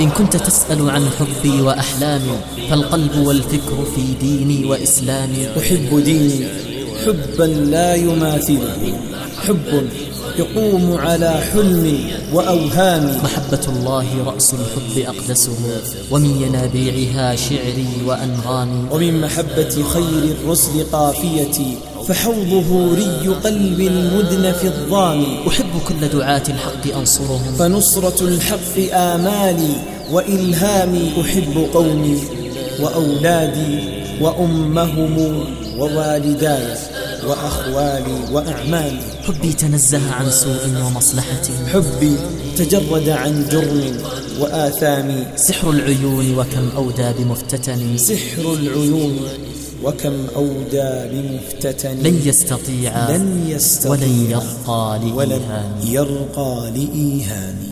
إن كنت تسأل عن حبي وأحلامي فالقلب والفكر في ديني وإسلامي. أحب ديني حبا لا يماثله. حب يقوم على حلم وأوهام محبة الله رأس الحب أقدسه ومن ينابيعها شعري وأنغامي. ومن محبة خير الرسل قافيتي. فحوضه ري قلب المدنف الضام أحب كل دعاة الحق أنصرهم. فنصرة الحق آمالي وإلهامي أحب قومي وأولادي وأمهم ووالداي وأخوالي وأعمالي. حبي تنزه عن سوء ومصلحة. حبي تجرد عن جرم وآثام. سحر العيون وكم أودى بمفتتن. سحر العيون وكم أودى بمفتتن لن يستطيع لن يستطيع ولن يرقى ولن لإيهام يرقى لإيهام.